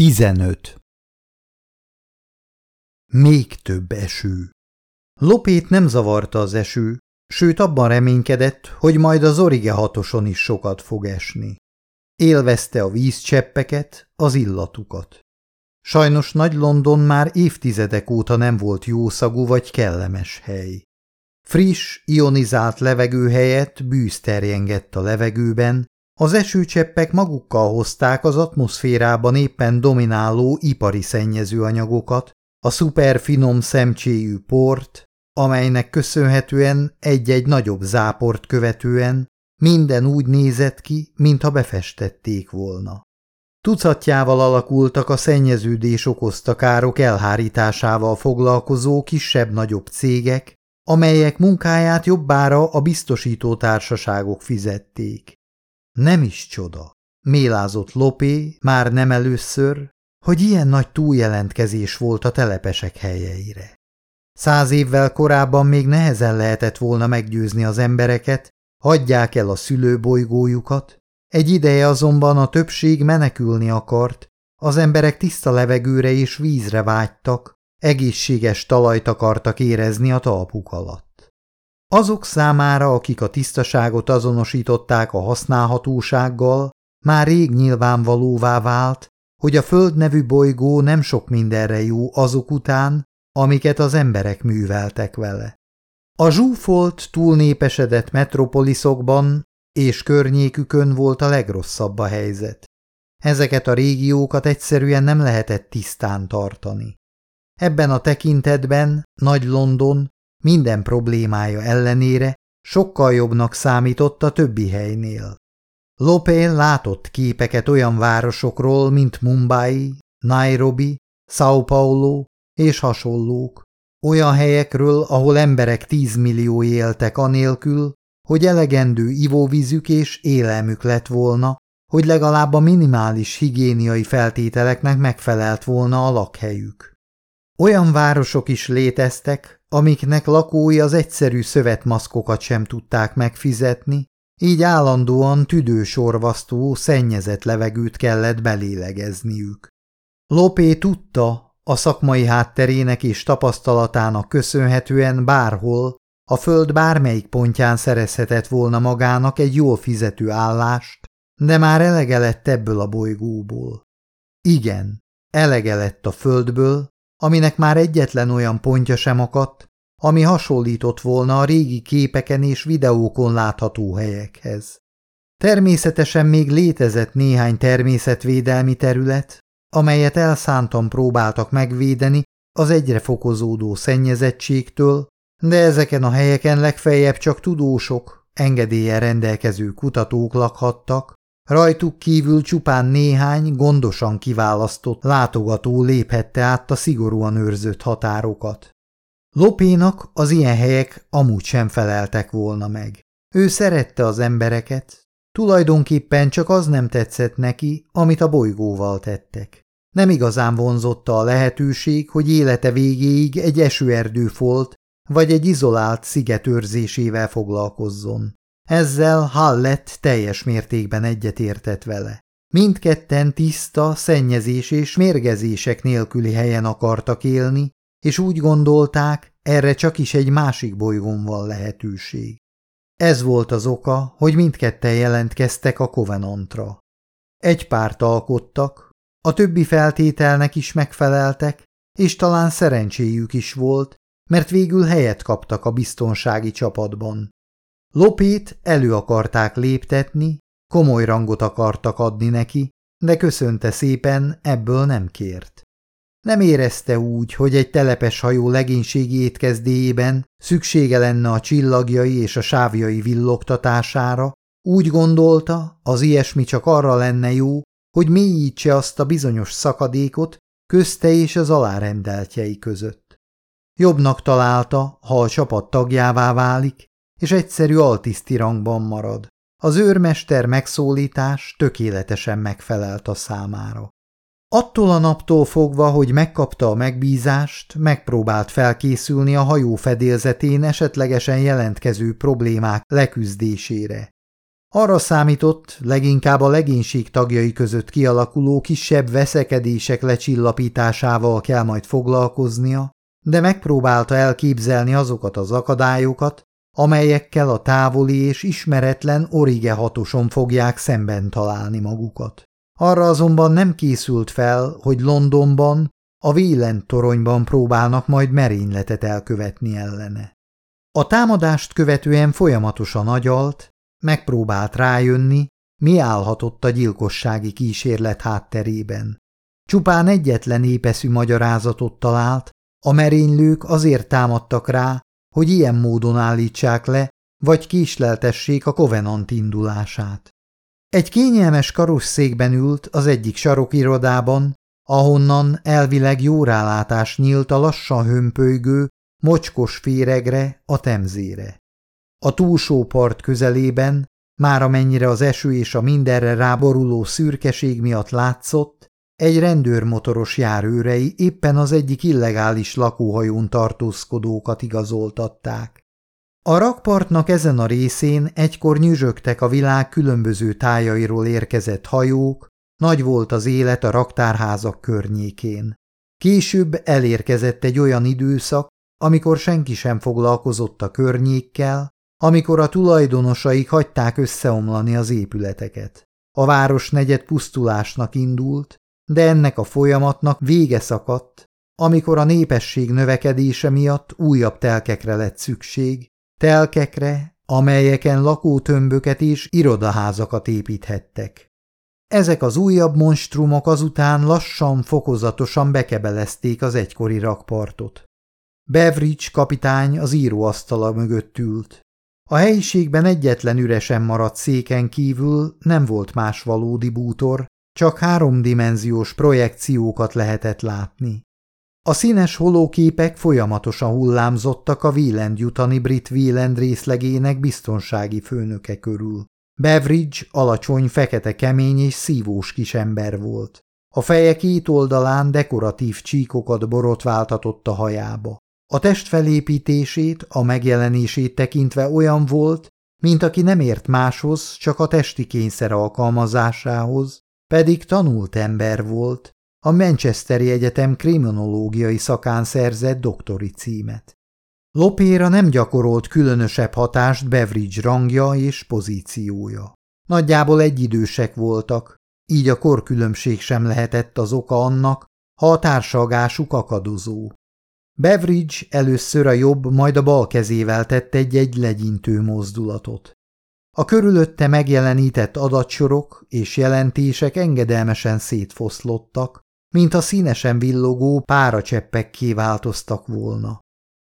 15. Még több eső. Lopét nem zavarta az eső, sőt abban reménykedett, hogy majd az orige hatoson is sokat fog esni. Élvezte a vízcseppeket, az illatukat. Sajnos Nagy London már évtizedek óta nem volt jószagú vagy kellemes hely. Friss, ionizált levegő helyett bűz terjengett a levegőben, az esőcseppek magukkal hozták az atmoszférában éppen domináló ipari szennyezőanyagokat, a szuperfinom szemcséjű port, amelynek köszönhetően egy-egy nagyobb záport követően minden úgy nézett ki, mintha befestették volna. Tucatjával alakultak a szennyeződés okozta károk elhárításával foglalkozó kisebb-nagyobb cégek, amelyek munkáját jobbára a biztosító társaságok fizették. Nem is csoda, mélázott Lopé már nem először, hogy ilyen nagy túljelentkezés volt a telepesek helyeire. Száz évvel korábban még nehezen lehetett volna meggyőzni az embereket, hagyják el a szülőbolygójukat, egy ideje azonban a többség menekülni akart, az emberek tiszta levegőre és vízre vágytak, egészséges talajt akartak érezni a talpuk alatt. Azok számára, akik a tisztaságot azonosították a használhatósággal, már rég nyilvánvalóvá vált, hogy a Föld nevű bolygó nem sok mindenre jó azok után, amiket az emberek műveltek vele. A zsúfolt, túlnépesedett metropoliszokban és környékükön volt a legrosszabb a helyzet. Ezeket a régiókat egyszerűen nem lehetett tisztán tartani. Ebben a tekintetben Nagy London minden problémája ellenére sokkal jobbnak számított a többi helynél. Lopé látott képeket olyan városokról, mint Mumbai, Nairobi, São Paulo és hasonlók, olyan helyekről, ahol emberek tízmillió éltek anélkül, hogy elegendő ivóvízük és élelmük lett volna, hogy legalább a minimális higiéniai feltételeknek megfelelt volna a lakhelyük. Olyan városok is léteztek, amiknek lakói az egyszerű szövetmaszkokat sem tudták megfizetni, így állandóan tüdősorvasztó, szennyezett levegőt kellett belélegezniük. Lopé tudta, a szakmai hátterének és tapasztalatának köszönhetően bárhol, a föld bármelyik pontján szerezhetett volna magának egy jól fizető állást, de már elege lett ebből a bolygóból. Igen, elege lett a földből, aminek már egyetlen olyan pontja sem akadt, ami hasonlított volna a régi képeken és videókon látható helyekhez. Természetesen még létezett néhány természetvédelmi terület, amelyet elszántan próbáltak megvédeni az egyre fokozódó szennyezettségtől, de ezeken a helyeken legfeljebb csak tudósok, engedélye rendelkező kutatók lakhattak, Rajtuk kívül csupán néhány, gondosan kiválasztott látogató léphette át a szigorúan őrzött határokat. Lopénak az ilyen helyek amúgy sem feleltek volna meg. Ő szerette az embereket, tulajdonképpen csak az nem tetszett neki, amit a bolygóval tettek. Nem igazán vonzotta a lehetőség, hogy élete végéig egy esőerdő folt, vagy egy izolált sziget őrzésével foglalkozzon. Ezzel Hallett teljes mértékben egyetértett vele. Mindketten tiszta, szennyezés és mérgezések nélküli helyen akartak élni, és úgy gondolták, erre csak is egy másik bolygón van lehetőség. Ez volt az oka, hogy mindketten jelentkeztek a Covenantra. Egy párt alkottak, a többi feltételnek is megfeleltek, és talán szerencséjük is volt, mert végül helyet kaptak a biztonsági csapatban. Lopét elő akarták léptetni, komoly rangot akartak adni neki, de köszönte szépen, ebből nem kért. Nem érezte úgy, hogy egy telepes hajó legénységi étkezdéjében szüksége lenne a csillagjai és a sávjai villogtatására, úgy gondolta, az ilyesmi csak arra lenne jó, hogy mélyítse azt a bizonyos szakadékot közte és az alárendeltjei között. Jobbnak találta, ha a csapat tagjává válik, és egyszerű altiszti rangban marad. Az őrmester megszólítás tökéletesen megfelelt a számára. Attól a naptól fogva, hogy megkapta a megbízást, megpróbált felkészülni a hajó fedélzetén esetlegesen jelentkező problémák leküzdésére. Arra számított, leginkább a legénység tagjai között kialakuló kisebb veszekedések lecsillapításával kell majd foglalkoznia, de megpróbálta elképzelni azokat az akadályokat, amelyekkel a távoli és ismeretlen Orige hatoson fogják szemben találni magukat. Arra azonban nem készült fel, hogy Londonban, a Vélent toronyban próbálnak majd merényletet elkövetni ellene. A támadást követően folyamatosan agyalt, megpróbált rájönni, mi állhatott a gyilkossági kísérlet hátterében. Csupán egyetlen épeszű magyarázatot talált, a merénylők azért támadtak rá, hogy ilyen módon állítsák le, vagy késleltessék a kovenant indulását. Egy kényelmes karosszékben ült az egyik sarokirodában, ahonnan elvileg jó rálátás nyílt a lassan hömpölygő, mocskos féregre, a temzére. A túlsó part közelében, már amennyire az eső és a mindenre ráboruló szürkeség miatt látszott, egy rendőrmotoros járőrei éppen az egyik illegális lakóhajón tartózkodókat igazoltatták. A rakpartnak ezen a részén egykor nyüzsögtek a világ különböző tájairól érkezett hajók, nagy volt az élet a raktárházak környékén. Később elérkezett egy olyan időszak, amikor senki sem foglalkozott a környékkel, amikor a tulajdonosaik hagyták összeomlani az épületeket. A város negyed pusztulásnak indult, de ennek a folyamatnak vége szakadt, amikor a népesség növekedése miatt újabb telkekre lett szükség, telkekre, amelyeken lakótömböket és irodaházakat építhettek. Ezek az újabb monstrumok azután lassan, fokozatosan bekebelezték az egykori rakpartot. Beveridge kapitány az íróasztala mögött ült. A helyiségben egyetlen üresen maradt széken kívül nem volt más valódi bútor, csak háromdimenziós projekciókat lehetett látni. A színes holóképek folyamatosan hullámzottak a Wieland jutani brit Wieland részlegének biztonsági főnöke körül. Beveridge alacsony, fekete kemény és szívós kisember volt. A feje két oldalán dekoratív csíkokat borotváltatott a hajába. A test felépítését, a megjelenését tekintve olyan volt, mint aki nem ért máshoz, csak a testi kényszer alkalmazásához, pedig tanult ember volt, a Manchesteri Egyetem kriminológiai szakán szerzett doktori címet. Lopéra nem gyakorolt különösebb hatást Beveridge rangja és pozíciója. Nagyjából egyidősek voltak, így a korkülönbség sem lehetett az oka annak, ha a társalgásuk akadozó. Beveridge először a jobb, majd a bal kezével tett egy-egy legyintő mozdulatot. A körülötte megjelenített adatsorok és jelentések engedelmesen szétfoszlottak, mint a színesen villogó páracseppek kiváltoztak volna.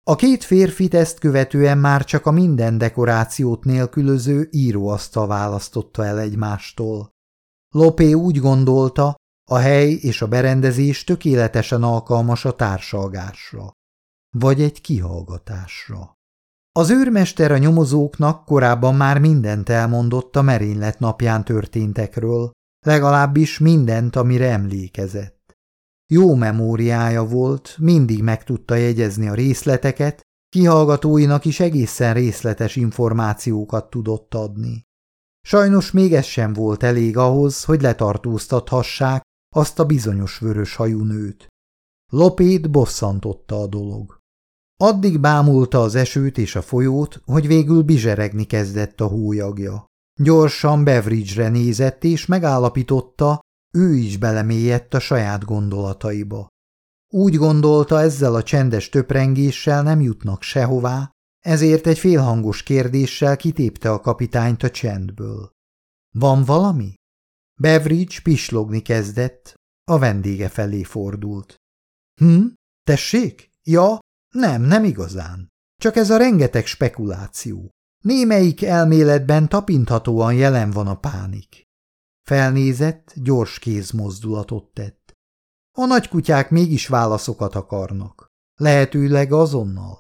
A két férfit ezt követően már csak a minden dekorációt nélkülöző íróasztal választotta el egymástól. Lopé úgy gondolta, a hely és a berendezés tökéletesen alkalmas a társalgásra, vagy egy kihallgatásra. Az őrmester a nyomozóknak korábban már mindent elmondott a merénylet napján történtekről, legalábbis mindent, amire emlékezett. Jó memóriája volt, mindig meg tudta jegyezni a részleteket, kihallgatóinak is egészen részletes információkat tudott adni. Sajnos még ez sem volt elég ahhoz, hogy letartóztathassák azt a bizonyos vörös hajú nőt. Lopét bosszantotta a dolog. Addig bámulta az esőt és a folyót, hogy végül bizseregni kezdett a hólyagja. Gyorsan Beveridge-re nézett és megállapította, ő is belemélyedt a saját gondolataiba. Úgy gondolta, ezzel a csendes töprengéssel nem jutnak sehová, ezért egy félhangos kérdéssel kitépte a kapitányt a csendből. Van valami? Beveridge pislogni kezdett, a vendége felé fordult. Hm? Tessék? Ja, nem, nem igazán. Csak ez a rengeteg spekuláció. Némelyik elméletben tapinthatóan jelen van a pánik. Felnézett, gyors kézmozdulatot tett. A nagykutyák mégis válaszokat akarnak. Lehetőleg azonnal.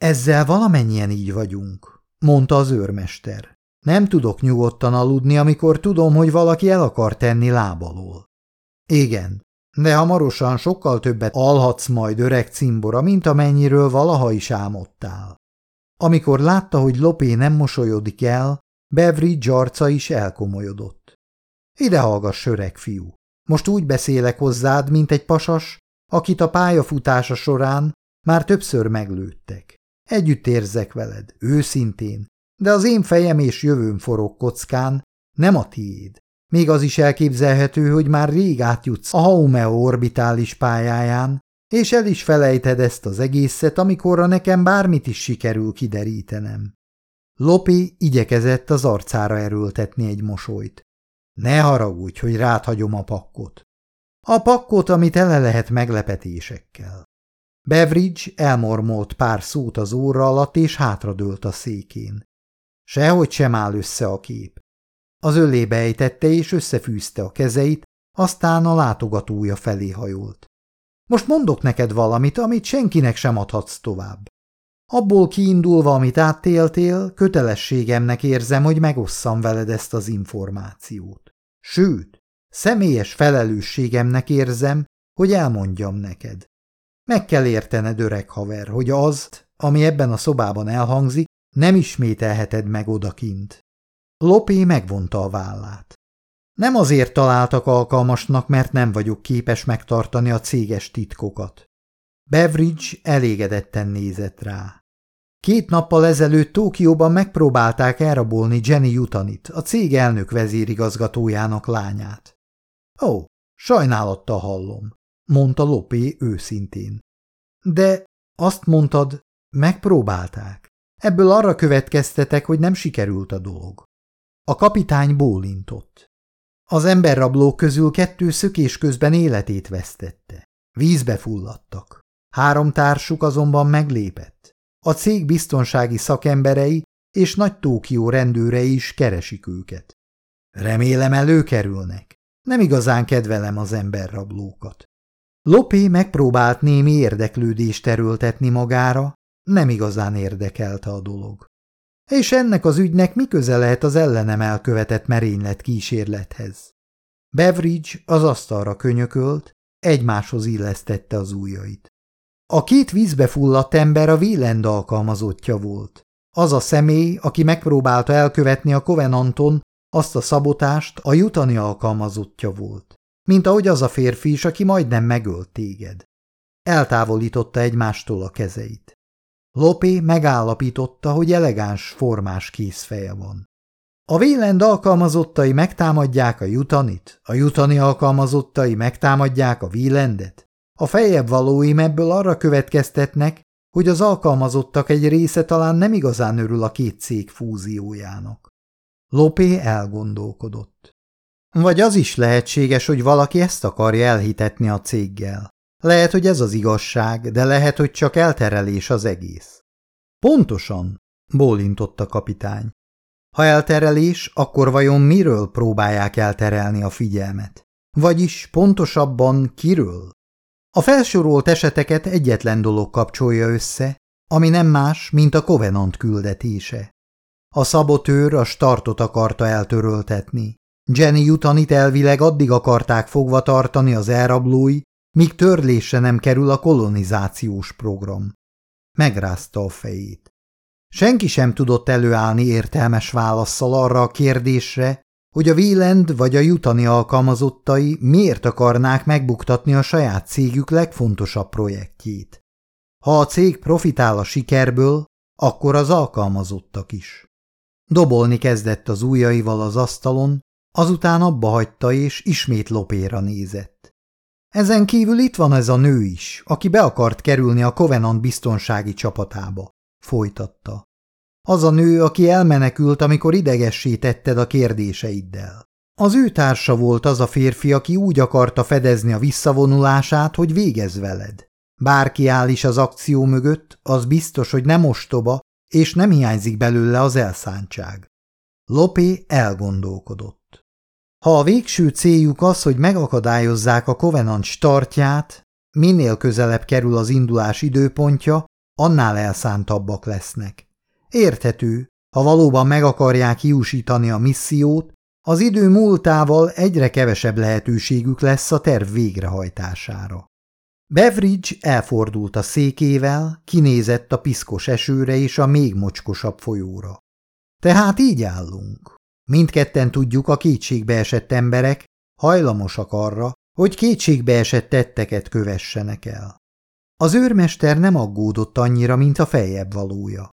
Ezzel valamennyien így vagyunk, mondta az őrmester. Nem tudok nyugodtan aludni, amikor tudom, hogy valaki el akar tenni lábalól. Igen, de hamarosan sokkal többet alhatsz majd öreg cimbora, mint amennyiről valaha is álmodtál. Amikor látta, hogy Lopé nem mosolyodik el, Beveridge arca is elkomolyodott. Ide hallgass, öreg fiú. Most úgy beszélek hozzád, mint egy pasas, akit a pályafutása során már többször meglőttek. Együtt érzek veled, őszintén, de az én fejem és jövőm forog kockán, nem a tiéd. Még az is elképzelhető, hogy már rég átjutsz a Haumeo orbitális pályáján, és el is felejted ezt az egészet, amikorra nekem bármit is sikerül kiderítenem. Lopi igyekezett az arcára erőltetni egy mosolyt. Ne haragudj, hogy ráthagyom a pakkot. A pakkot, amit tele lehet meglepetésekkel. Beveridge elmormolt pár szót az óra alatt, és hátradőlt a székén. Sehogy sem áll össze a kép. Az ölébe ejtette és összefűzte a kezeit, aztán a látogatója felé hajolt. Most mondok neked valamit, amit senkinek sem adhatsz tovább. Abból kiindulva, amit áttéltél, kötelességemnek érzem, hogy megosszam veled ezt az információt. Sőt, személyes felelősségemnek érzem, hogy elmondjam neked. Meg kell értened, öreg haver, hogy azt, ami ebben a szobában elhangzik, nem ismételheted meg odakint. Lopé megvonta a vállát. Nem azért találtak alkalmasnak, mert nem vagyok képes megtartani a céges titkokat. Beveridge elégedetten nézett rá. Két nappal ezelőtt Tókióban megpróbálták elrabolni Jenny Jutanit, a cég elnök vezérigazgatójának lányát. Ó, sajnálattal hallom, mondta Lopé őszintén. De azt mondtad, megpróbálták. Ebből arra következtetek, hogy nem sikerült a dolog. A kapitány bólintott. Az emberrablók közül kettő szökés közben életét vesztette. Vízbe fulladtak. Három társuk azonban meglépett. A cég biztonsági szakemberei és nagy Tókió rendőrei is keresik őket. Remélem előkerülnek. Nem igazán kedvelem az emberrablókat. Lopé megpróbált némi érdeklődést erőltetni magára, nem igazán érdekelte a dolog. És ennek az ügynek mi köze lehet az ellenem elkövetett merénylet kísérlethez? Beveridge az asztalra könyökölt, egymáshoz illesztette az ujjait. A két vízbe fulladt ember a Wieland alkalmazottja volt. Az a személy, aki megpróbálta elkövetni a Covenanton azt a szabotást, a jutani alkalmazottja volt. Mint ahogy az a férfi is, aki majdnem megölt téged. Eltávolította egymástól a kezeit. Lopé megállapította, hogy elegáns, formás készfeje van. A Vélend alkalmazottai megtámadják a Jutanit, a Jutani alkalmazottai megtámadják a Vélendet. A fejebb valóim ebből arra következtetnek, hogy az alkalmazottak egy része talán nem igazán örül a két cég fúziójának. Lopé elgondolkodott. Vagy az is lehetséges, hogy valaki ezt akarja elhitetni a céggel. Lehet, hogy ez az igazság, de lehet, hogy csak elterelés az egész. Pontosan, bólintott a kapitány. Ha elterelés, akkor vajon miről próbálják elterelni a figyelmet? Vagyis pontosabban kiről? A felsorolt eseteket egyetlen dolog kapcsolja össze, ami nem más, mint a Covenant küldetése. A szabotőr a startot akarta eltöröltetni. Jenny Jutanit elvileg addig akarták fogva tartani az elrablói, míg törlésre nem kerül a kolonizációs program. Megrázta a fejét. Senki sem tudott előállni értelmes válaszsal arra a kérdésre, hogy a Wieland vagy a jutani alkalmazottai miért akarnák megbuktatni a saját cégük legfontosabb projektjét. Ha a cég profitál a sikerből, akkor az alkalmazottak is. Dobolni kezdett az ujjaival az asztalon, azután abba hagyta és ismét lopéra nézett. Ezen kívül itt van ez a nő is, aki be akart kerülni a Covenant biztonsági csapatába, folytatta. Az a nő, aki elmenekült, amikor idegessé tetted a kérdéseiddel. Az ő társa volt az a férfi, aki úgy akarta fedezni a visszavonulását, hogy végez veled. Bárki áll is az akció mögött, az biztos, hogy nem ostoba, és nem hiányzik belőle az elszántság. Lopé elgondolkodott. Ha a végső céljuk az, hogy megakadályozzák a Covenant startját, minél közelebb kerül az indulás időpontja, annál elszántabbak lesznek. Érthető, ha valóban meg akarják kiúsítani a missziót, az idő múltával egyre kevesebb lehetőségük lesz a terv végrehajtására. Beveridge elfordult a székével, kinézett a piszkos esőre és a még mocskosabb folyóra. Tehát így állunk. Mindketten tudjuk, a kétségbe esett emberek hajlamosak arra, hogy kétségbe esett tetteket kövessenek el. Az őrmester nem aggódott annyira, mint a fejebb valója.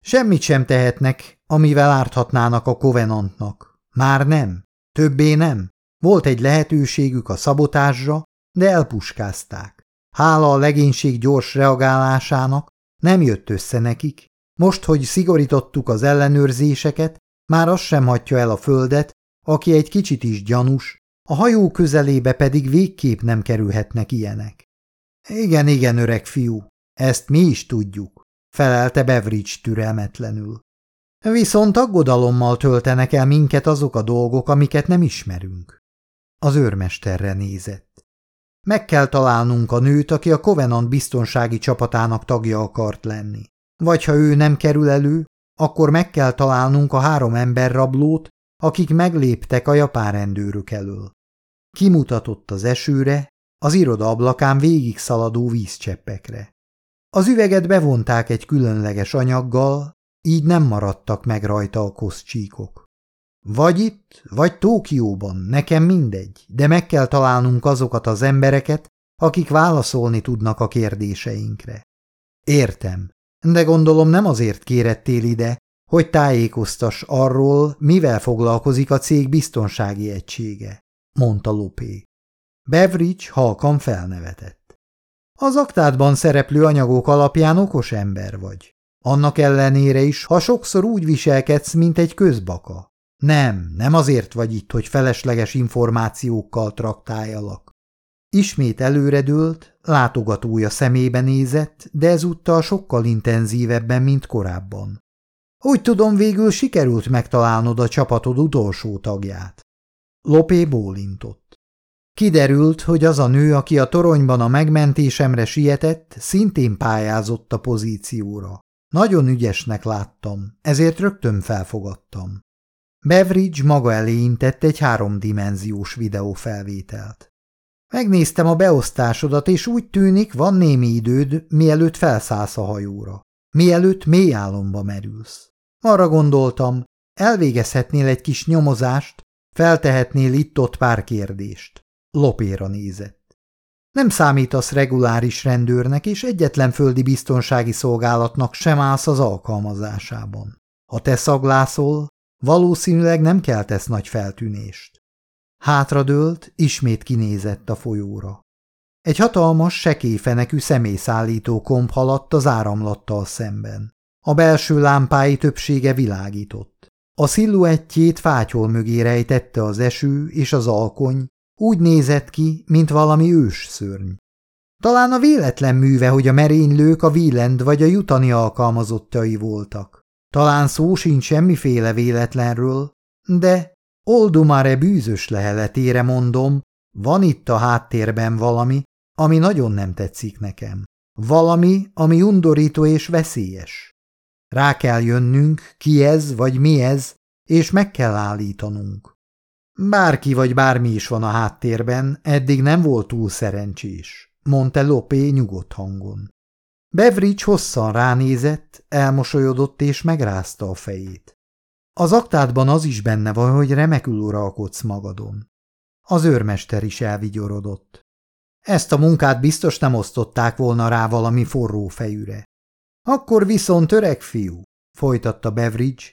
Semmit sem tehetnek, amivel árthatnának a kovenantnak. Már nem. Többé nem. Volt egy lehetőségük a szabotásra, de elpuskázták. Hála a legénység gyors reagálásának nem jött össze nekik. Most, hogy szigorítottuk az ellenőrzéseket, már az sem hagyja el a földet, aki egy kicsit is gyanús, a hajó közelébe pedig végképp nem kerülhetnek ilyenek. Igen, igen, öreg fiú, ezt mi is tudjuk, felelte Beveridge türelmetlenül. Viszont aggodalommal töltenek el minket azok a dolgok, amiket nem ismerünk. Az őrmesterre nézett. Meg kell találnunk a nőt, aki a Covenant biztonsági csapatának tagja akart lenni. Vagy ha ő nem kerül elő, akkor meg kell találnunk a három ember rablót, akik megléptek a japán rendőrök elől. Kimutatott az esőre, az iroda ablakán végig szaladó vízcseppekre. Az üveget bevonták egy különleges anyaggal, így nem maradtak meg rajta a koszcsíkok. Vagy itt, vagy Tókióban, nekem mindegy, de meg kell találnunk azokat az embereket, akik válaszolni tudnak a kérdéseinkre. Értem, de gondolom nem azért kérettél ide, hogy tájékoztas arról, mivel foglalkozik a cég biztonsági egysége, mondta Lopé. Beveridge halkan felnevetett. Az aktádban szereplő anyagok alapján okos ember vagy. Annak ellenére is, ha sokszor úgy viselkedsz, mint egy közbaka. Nem, nem azért vagy itt, hogy felesleges információkkal traktáljalak. Ismét előredőlt, látogatója szemébe nézett, de ezúttal sokkal intenzívebben, mint korábban. Úgy tudom, végül sikerült megtalálnod a csapatod utolsó tagját. Lopé bólintott. Kiderült, hogy az a nő, aki a toronyban a megmentésemre sietett, szintén pályázott a pozícióra. Nagyon ügyesnek láttam, ezért rögtön felfogadtam. Beveridge maga elé intett egy háromdimenziós videófelvételt. Megnéztem a beosztásodat, és úgy tűnik, van némi időd, mielőtt felszállsz a hajóra. Mielőtt mély álomba merülsz. Arra gondoltam, elvégezhetnél egy kis nyomozást, feltehetnél itt-ott pár kérdést. Lopéra nézett. Nem számítasz reguláris rendőrnek, és egyetlen földi biztonsági szolgálatnak sem állsz az alkalmazásában. Ha te szaglászol, valószínűleg nem keltesz nagy feltűnést. Hátradőlt, ismét kinézett a folyóra. Egy hatalmas, sekélyfenekű személyszállító komp haladt az áramlattal szemben. A belső lámpái többsége világított. A sziluettjét fátyol mögé rejtette az eső és az alkony, úgy nézett ki, mint valami ős szörny. Talán a véletlen műve, hogy a merénylők a Wieland vagy a jutani alkalmazottai voltak. Talán szó sincs semmiféle véletlenről, de Oldumare bűzös leheletére mondom, van itt a háttérben valami, ami nagyon nem tetszik nekem. Valami, ami undorító és veszélyes. Rá kell jönnünk, ki ez vagy mi ez, és meg kell állítanunk. Bárki vagy bármi is van a háttérben, eddig nem volt túl szerencsés, mondta Lopé nyugodt hangon. Beveridge hosszan ránézett, elmosolyodott és megrázta a fejét. Az aktádban az is benne van, hogy remekül uralkodsz magadon. Az őrmester is elvigyorodott. Ezt a munkát biztos nem osztották volna rá valami forró fejűre. Akkor viszont öreg fiú, folytatta Beveridge,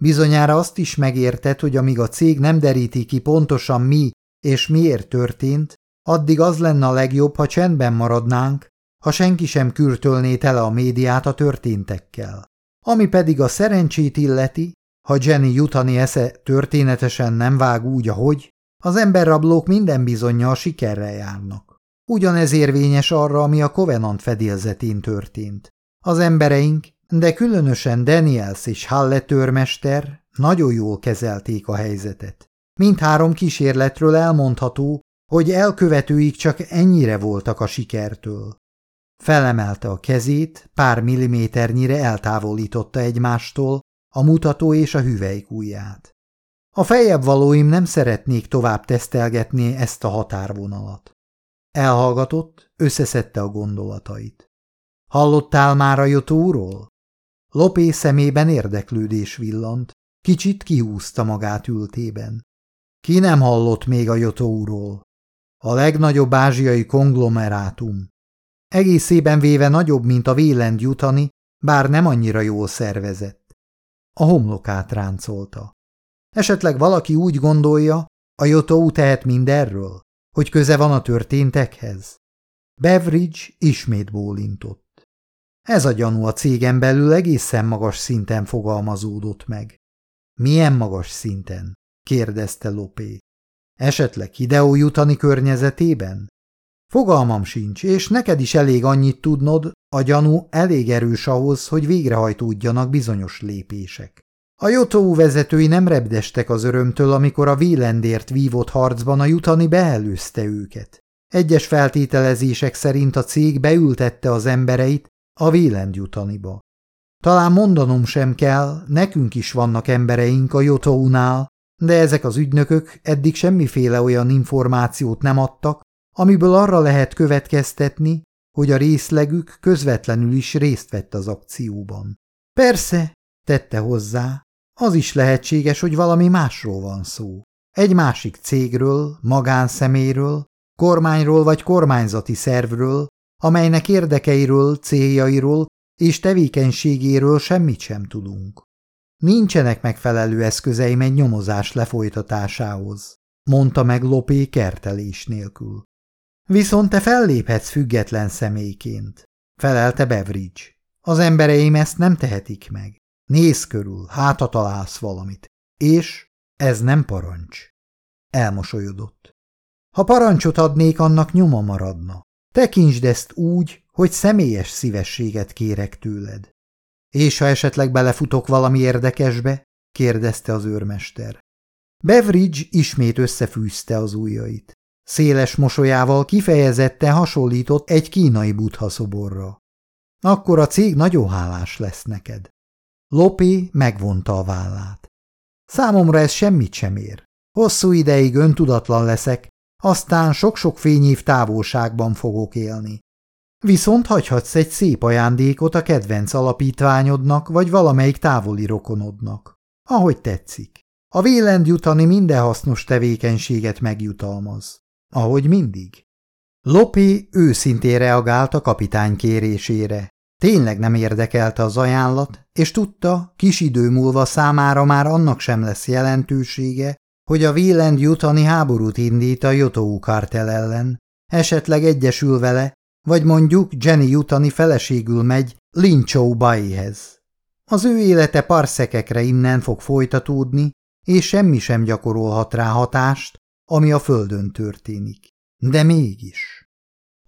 Bizonyára azt is megérted, hogy amíg a cég nem deríti ki pontosan mi és miért történt, addig az lenne a legjobb, ha csendben maradnánk, ha senki sem kürtölné tele a médiát a történtekkel. Ami pedig a szerencsét illeti, ha Jenny jutani esze történetesen nem vág úgy, ahogy, az emberrablók minden bizonyja a sikerrel járnak. Ugyanez érvényes arra, ami a Covenant fedélzetén történt. Az embereink de különösen Daniels és Halle törmester nagyon jól kezelték a helyzetet. Mindhárom kísérletről elmondható, hogy elkövetőik csak ennyire voltak a sikertől. Felemelte a kezét, pár milliméternyire eltávolította egymástól a mutató és a hüvelykújját. A fejebb valóim nem szeretnék tovább tesztelgetni ezt a határvonalat. Elhallgatott, összeszedte a gondolatait. Hallottál már a jotóról? Lopé szemében érdeklődés villant, kicsit kihúzta magát ültében. Ki nem hallott még a Jotóról? A legnagyobb ázsiai konglomerátum. Egészében véve nagyobb, mint a Vélend jutani, bár nem annyira jól szervezett. A homlokát ráncolta. Esetleg valaki úgy gondolja, a Jotó tehet mindenről, hogy köze van a történtekhez? Beveridge ismét bólintott. Ez a gyanú a cégen belül egészen magas szinten fogalmazódott meg. Milyen magas szinten? kérdezte Lopé. Esetleg Hideo jutani környezetében? Fogalmam sincs, és neked is elég annyit tudnod, a gyanú elég erős ahhoz, hogy végrehajtódjanak bizonyos lépések. A Jotóu vezetői nem repdestek az örömtől, amikor a Vélendért vívott harcban a jutani beelőzte őket. Egyes feltételezések szerint a cég beültette az embereit a Vélend jutaniba. Talán mondanom sem kell, nekünk is vannak embereink a Jotónál, de ezek az ügynökök eddig semmiféle olyan információt nem adtak, amiből arra lehet következtetni, hogy a részlegük közvetlenül is részt vett az akcióban. Persze, tette hozzá, az is lehetséges, hogy valami másról van szó. Egy másik cégről, magánszeméről, kormányról vagy kormányzati szervről, amelynek érdekeiről, céljairól és tevékenységéről semmit sem tudunk. Nincsenek megfelelő eszközeim egy nyomozás lefolytatásához, mondta meg Lopé kertelés nélkül. Viszont te felléphetsz független személyként, felelte Beveridge. Az embereim ezt nem tehetik meg. Nézz körül, háta találsz valamit. És ez nem parancs. Elmosolyodott. Ha parancsot adnék, annak nyoma maradna. Tekintsd ezt úgy, hogy személyes szívességet kérek tőled. És ha esetleg belefutok valami érdekesbe? kérdezte az őrmester. Beveridge ismét összefűzte az ujjait. Széles mosolyával kifejezetten hasonlított egy kínai buddha szoborra. Akkor a cég nagyon hálás lesz neked. Lopé megvonta a vállát. Számomra ez semmit sem ér. Hosszú ideig öntudatlan leszek, aztán sok-sok fényév távolságban fogok élni. Viszont hagyhatsz egy szép ajándékot a kedvenc alapítványodnak vagy valamelyik távoli rokonodnak. Ahogy tetszik. A vélend jutani minden hasznos tevékenységet megjutalmaz. Ahogy mindig. Lopi őszintén reagált a kapitány kérésére. Tényleg nem érdekelte az ajánlat, és tudta, kis idő múlva számára már annak sem lesz jelentősége, hogy a Wieland jutani háborút indít a Jotou kartel ellen, esetleg egyesül vele, vagy mondjuk Jenny jutani feleségül megy Linchou Baihez. Az ő élete parszekekre innen fog folytatódni, és semmi sem gyakorolhat rá hatást, ami a földön történik. De mégis.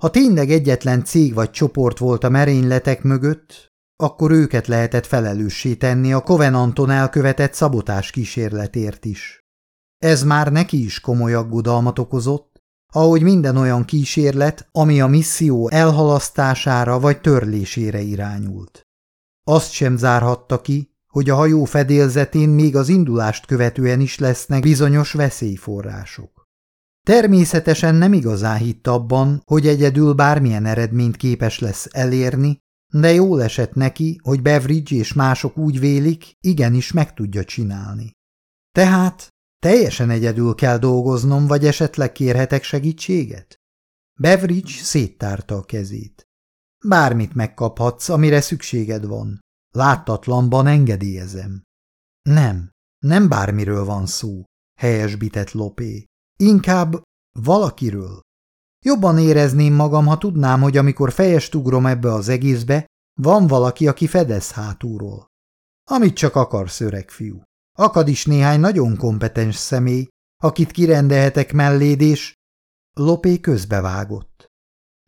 Ha tényleg egyetlen cég vagy csoport volt a merényletek mögött, akkor őket lehetett felelőssé tenni a Covenanton elkövetett szabotás kísérletért is. Ez már neki is komoly aggodalmat okozott, ahogy minden olyan kísérlet, ami a misszió elhalasztására vagy törlésére irányult. Azt sem zárhatta ki, hogy a hajó fedélzetén még az indulást követően is lesznek bizonyos veszélyforrások. Természetesen nem igazán hitt abban, hogy egyedül bármilyen eredményt képes lesz elérni, de jól esett neki, hogy Beveridge és mások úgy vélik, igenis meg tudja csinálni. Tehát teljesen egyedül kell dolgoznom, vagy esetleg kérhetek segítséget? Beveridge széttárta a kezét. Bármit megkaphatsz, amire szükséged van. Láttatlanban engedélyezem. Nem, nem bármiről van szó, helyesbített Lopé. Inkább valakiről. Jobban érezném magam, ha tudnám, hogy amikor fejest ugrom ebbe az egészbe, van valaki, aki fedez hátulról. Amit csak akarsz, öreg fiú. Akad is néhány nagyon kompetens személy, akit kirendelhetek melléd, és... Lopé közbevágott.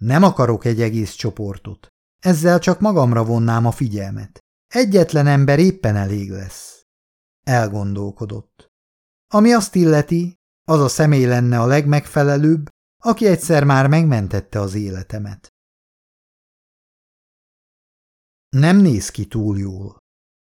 Nem akarok egy egész csoportot. Ezzel csak magamra vonnám a figyelmet. Egyetlen ember éppen elég lesz. Elgondolkodott. Ami azt illeti, az a személy lenne a legmegfelelőbb, aki egyszer már megmentette az életemet. Nem néz ki túl jól.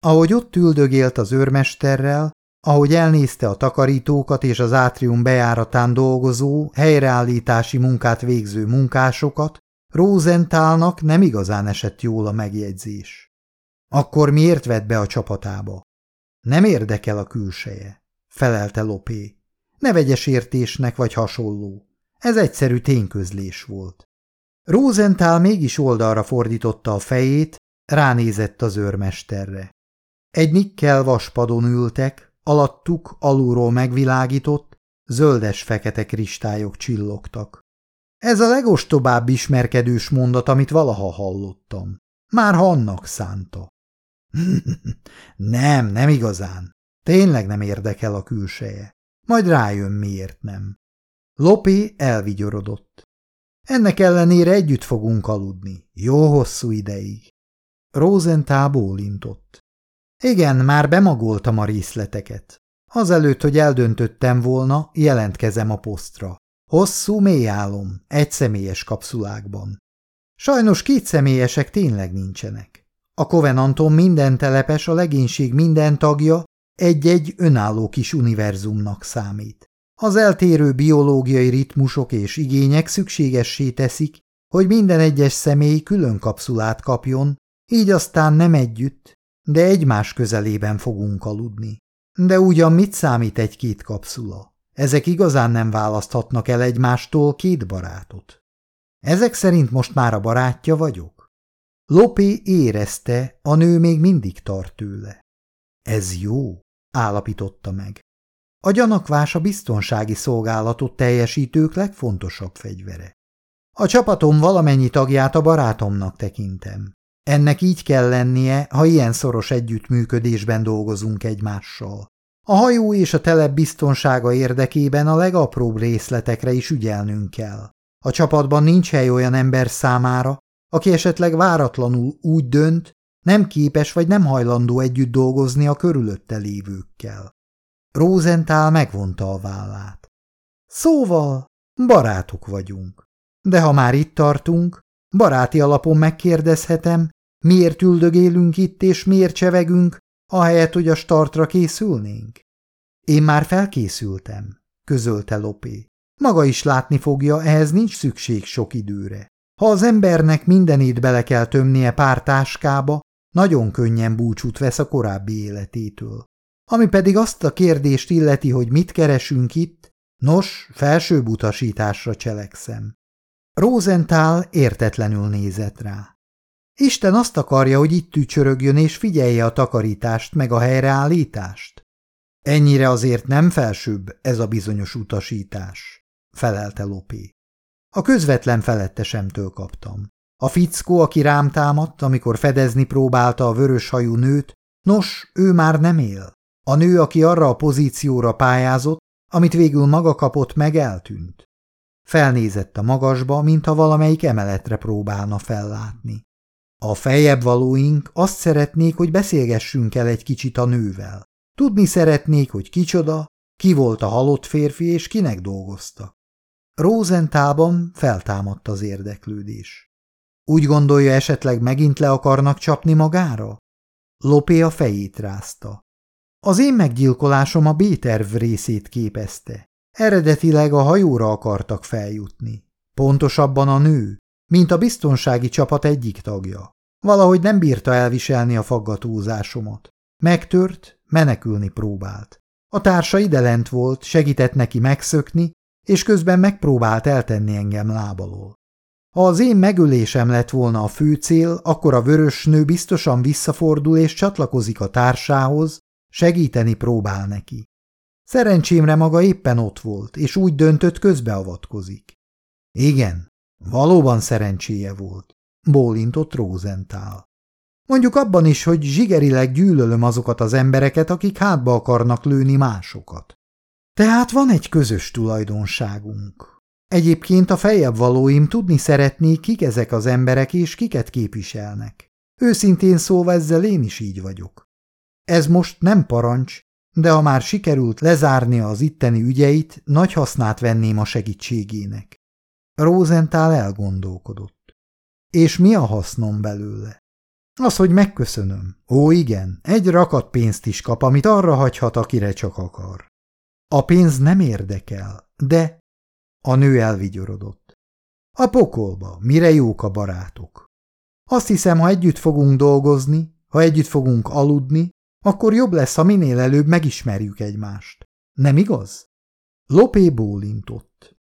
Ahogy ott üldögélt az őrmesterrel, ahogy elnézte a takarítókat és az átrium bejáratán dolgozó, helyreállítási munkát végző munkásokat, Rózentálnak nem igazán esett jól a megjegyzés. Akkor miért vett be a csapatába? Nem érdekel a külseje, felelte Lopé. Ne vegyes értésnek vagy hasonló. Ez egyszerű tényközlés volt. Rosenthal mégis oldalra fordította a fejét, ránézett az őrmesterre. Egy nikkel vaspadon ültek, alattuk alulról megvilágított, zöldes-fekete kristályok csillogtak. Ez a legostobább ismerkedős mondat, amit valaha hallottam. Már ha annak szánta. nem, nem igazán. Tényleg nem érdekel a külseje. Majd rájön, miért nem. Lopi elvigyorodott. Ennek ellenére együtt fogunk aludni. Jó hosszú ideig. Rosenthal bólintott. Igen, már bemagoltam a részleteket. Azelőtt, hogy eldöntöttem volna, jelentkezem a posztra. Hosszú, mély álom, egy személyes kapszulákban. Sajnos két személyesek tényleg nincsenek. A Covenanton minden telepes, a legénység minden tagja egy-egy önálló kis univerzumnak számít. Az eltérő biológiai ritmusok és igények szükségessé teszik, hogy minden egyes személy külön kapszulát kapjon, így aztán nem együtt, de egymás közelében fogunk aludni. De ugyan mit számít egy-két kapszula? Ezek igazán nem választhatnak el egymástól két barátot. Ezek szerint most már a barátja vagyok? Lopé érezte, a nő még mindig tart tőle. Ez jó, állapította meg. A gyanakvás a biztonsági szolgálatot teljesítők legfontosabb fegyvere. A csapatom valamennyi tagját a barátomnak tekintem. Ennek így kell lennie, ha ilyen szoros együttműködésben dolgozunk egymással. A hajó és a telep biztonsága érdekében a legapróbb részletekre is ügyelnünk kell. A csapatban nincs hely olyan ember számára, aki esetleg váratlanul úgy dönt, nem képes vagy nem hajlandó együtt dolgozni a körülötte lévőkkel. Rosenthal megvonta a vállát. Szóval, barátok vagyunk. De ha már itt tartunk, baráti alapon megkérdezhetem, miért üldögélünk itt és miért csevegünk, ahelyett, hogy a startra készülnénk? Én már felkészültem, közölte Lopé. Maga is látni fogja, ehhez nincs szükség sok időre. Ha az embernek mindenét bele kell tömnie pár táskába, nagyon könnyen búcsút vesz a korábbi életétől. Ami pedig azt a kérdést illeti, hogy mit keresünk itt, nos, felsőbb utasításra cselekszem. Rosenthal értetlenül nézett rá. Isten azt akarja, hogy itt tücsörögjön és figyelje a takarítást meg a helyreállítást. Ennyire azért nem felsőbb ez a bizonyos utasítás, felelte Lopé. A közvetlen felettesemtől kaptam. A fickó, aki rám támadt, amikor fedezni próbálta a vörös hajú nőt, nos, ő már nem él. A nő, aki arra a pozícióra pályázott, amit végül maga kapott, meg eltűnt. Felnézett a magasba, mintha valamelyik emeletre próbálna fellátni. A fejebb valóink azt szeretnék, hogy beszélgessünk el egy kicsit a nővel. Tudni szeretnék, hogy kicsoda, ki volt a halott férfi és kinek dolgoztak. Rózentában feltámadt az érdeklődés. Úgy gondolja, esetleg megint le akarnak csapni magára? Lopé a fejét rázta. Az én meggyilkolásom a B-terv részét képezte. Eredetileg a hajóra akartak feljutni. Pontosabban a nő, mint a biztonsági csapat egyik tagja. Valahogy nem bírta elviselni a faggatózásomat. Megtört, menekülni próbált. A társa lent volt, segített neki megszökni, és közben megpróbált eltenni engem lábalól. Ha az én megölésem lett volna a fő cél, akkor a vörös nő biztosan visszafordul és csatlakozik a társához, segíteni próbál neki. Szerencsémre maga éppen ott volt, és úgy döntött, közbeavatkozik. Igen, valóban szerencséje volt, bólintott Rosenthal. Mondjuk abban is, hogy zsigerileg gyűlölöm azokat az embereket, akik hátba akarnak lőni másokat. Tehát van egy közös tulajdonságunk. Egyébként a fejebb valóim tudni szeretnék, kik ezek az emberek és kiket képviselnek. Őszintén szólva ezzel én is így vagyok. Ez most nem parancs, de ha már sikerült lezárni az itteni ügyeit, nagy hasznát venném a segítségének. Rosenthal elgondolkodott. És mi a hasznom belőle? Az, hogy megköszönöm. Ó, igen, egy rakat pénzt is kap, amit arra hagyhat, akire csak akar. A pénz nem érdekel, de... A nő elvigyorodott. A pokolba, mire jók a barátok. Azt hiszem, ha együtt fogunk dolgozni, Ha együtt fogunk aludni, akkor jobb lesz, ha minél előbb megismerjük egymást. Nem igaz? Lopé bólintott.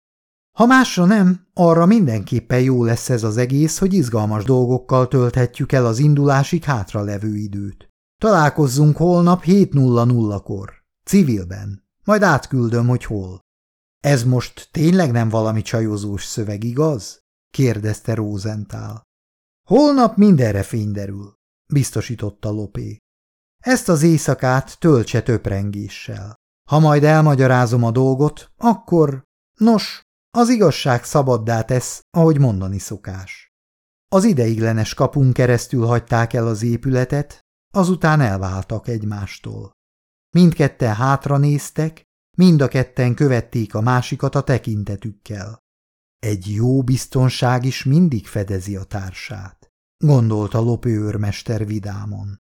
Ha másra nem, arra mindenképpen jó lesz ez az egész, hogy izgalmas dolgokkal tölthetjük el az indulásig hátra levő időt. Találkozzunk holnap 7.00-kor, civilben, majd átküldöm, hogy hol. Ez most tényleg nem valami csajozós szöveg, igaz? kérdezte Rosenthal. Holnap mindenre fény derül, biztosította Lopé. Ezt az éjszakát töltse töprengéssel. Ha majd elmagyarázom a dolgot, akkor, nos, az igazság szabaddá tesz, ahogy mondani szokás. Az ideiglenes kapun keresztül hagyták el az épületet, azután elváltak egymástól. Mindketten hátra néztek, mind a ketten követték a másikat a tekintetükkel. Egy jó biztonság is mindig fedezi a társát, gondolta lopőőrmester vidámon.